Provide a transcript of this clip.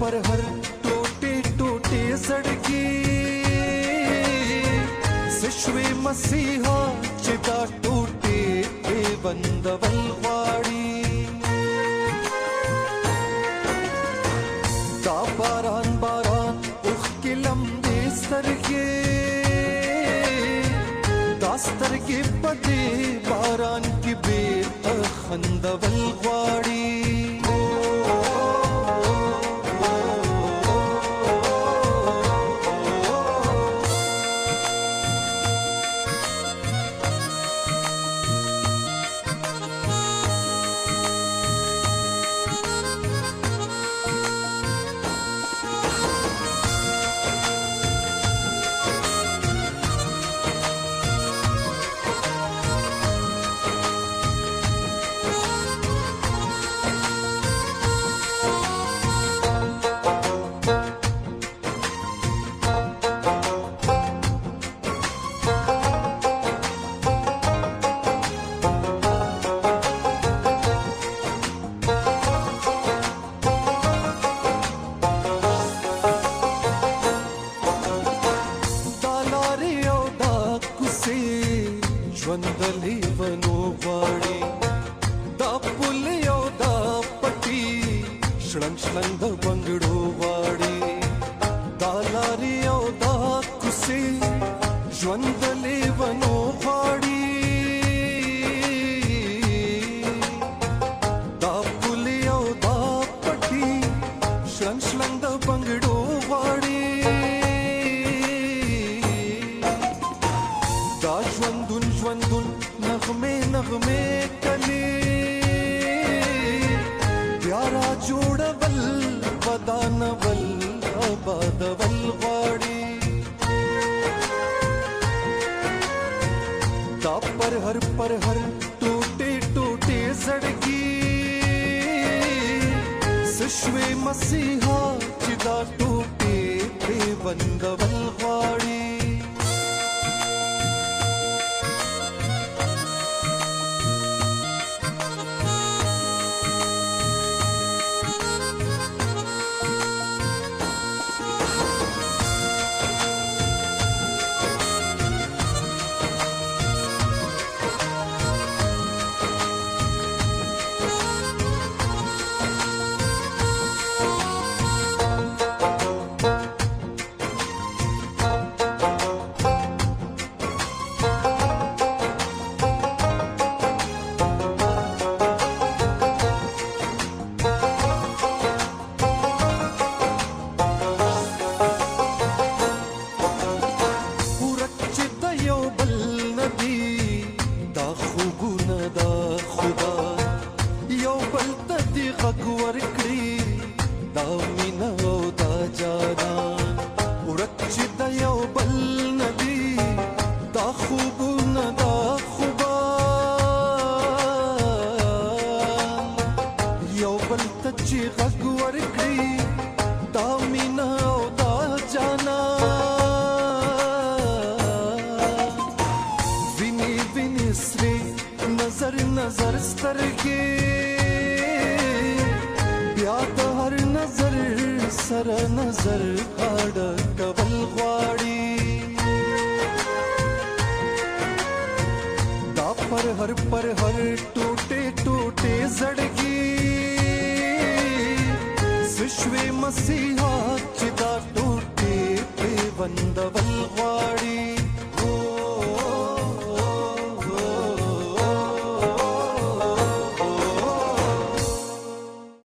पर हर टूटी टूटी सड़की विश्वी मसीह चिता टूटी ए बंदवलवाड़ी बारान बारान उख की लंबी सरगी दास्तर की पदी बारान की बेत खंदवलवाड़ी ژوند لیونو غاړي دا پولي او دا پټي شلنګ شلنګ د بنګړو غاړي دا ژوندون ژوندون نغمه نغمه کلي پیارا جوړول ودانول آبادول غاړي पर हर पर हर टूटे टूटे सड़की सुश्वे मसीहा चिदा टूटे बंदवल वाणी بل ته چې غږ ورکړي دا مینا او دا جانا ویني ویني سري نظر نظر سترګې بیا د هر نظر سره نظر اړه کول غواړي دا پر هر پر هر ټوټه ټوټه زړګي يشوي مسيحات جدا توتي في بند والغار